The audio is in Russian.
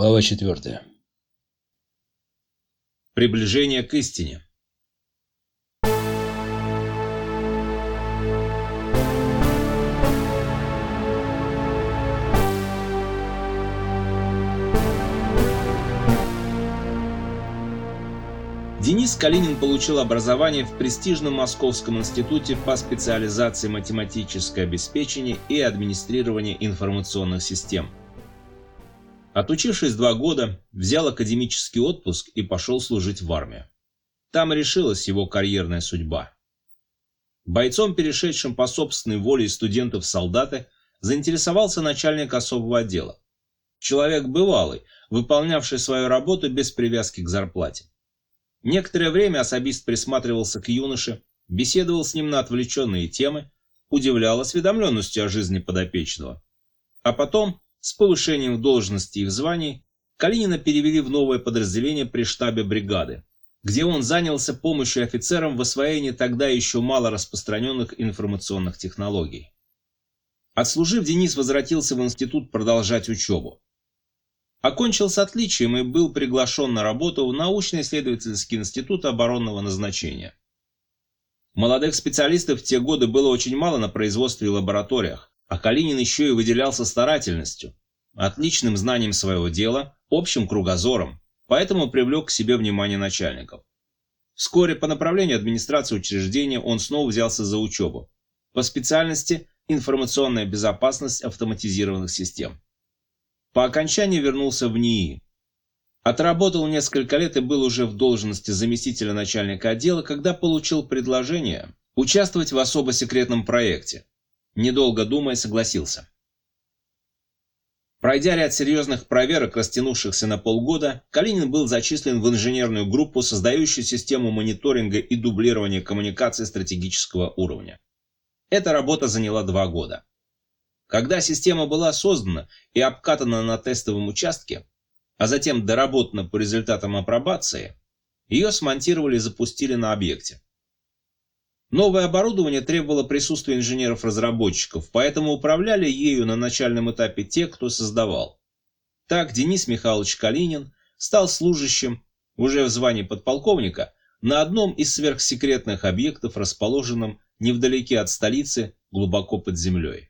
Глава четвертая. Приближение к истине. Денис Калинин получил образование в престижном Московском институте по специализации математическое обеспечение и администрирование информационных систем – Отучившись два года, взял академический отпуск и пошел служить в армию. Там решилась его карьерная судьба. Бойцом, перешедшим по собственной воле из студентов в солдаты, заинтересовался начальник особого отдела. Человек бывалый, выполнявший свою работу без привязки к зарплате. Некоторое время особист присматривался к юноше, беседовал с ним на отвлеченные темы, удивлял осведомленностью о жизни подопечного. А потом с повышением должности и в звании Калинина перевели в новое подразделение при штабе бригады, где он занялся помощью офицерам в освоении тогда еще мало распространенных информационных технологий. Отслужив, Денис возвратился в институт продолжать учебу. Окончил с отличием и был приглашен на работу в научно-исследовательский институт оборонного назначения. Молодых специалистов в те годы было очень мало на производстве и лабораториях, а Калинин еще и выделялся старательностью, отличным знанием своего дела, общим кругозором, поэтому привлек к себе внимание начальников. Вскоре по направлению администрации учреждения он снова взялся за учебу. По специальности информационная безопасность автоматизированных систем. По окончании вернулся в НИИ. Отработал несколько лет и был уже в должности заместителя начальника отдела, когда получил предложение участвовать в особо секретном проекте, Недолго думая, согласился. Пройдя ряд серьезных проверок, растянувшихся на полгода, Калинин был зачислен в инженерную группу, создающую систему мониторинга и дублирования коммуникаций стратегического уровня. Эта работа заняла два года. Когда система была создана и обкатана на тестовом участке, а затем доработана по результатам апробации, ее смонтировали и запустили на объекте. Новое оборудование требовало присутствия инженеров-разработчиков, поэтому управляли ею на начальном этапе те, кто создавал. Так Денис Михайлович Калинин стал служащим, уже в звании подполковника, на одном из сверхсекретных объектов, расположенном невдалеке от столицы, глубоко под землей.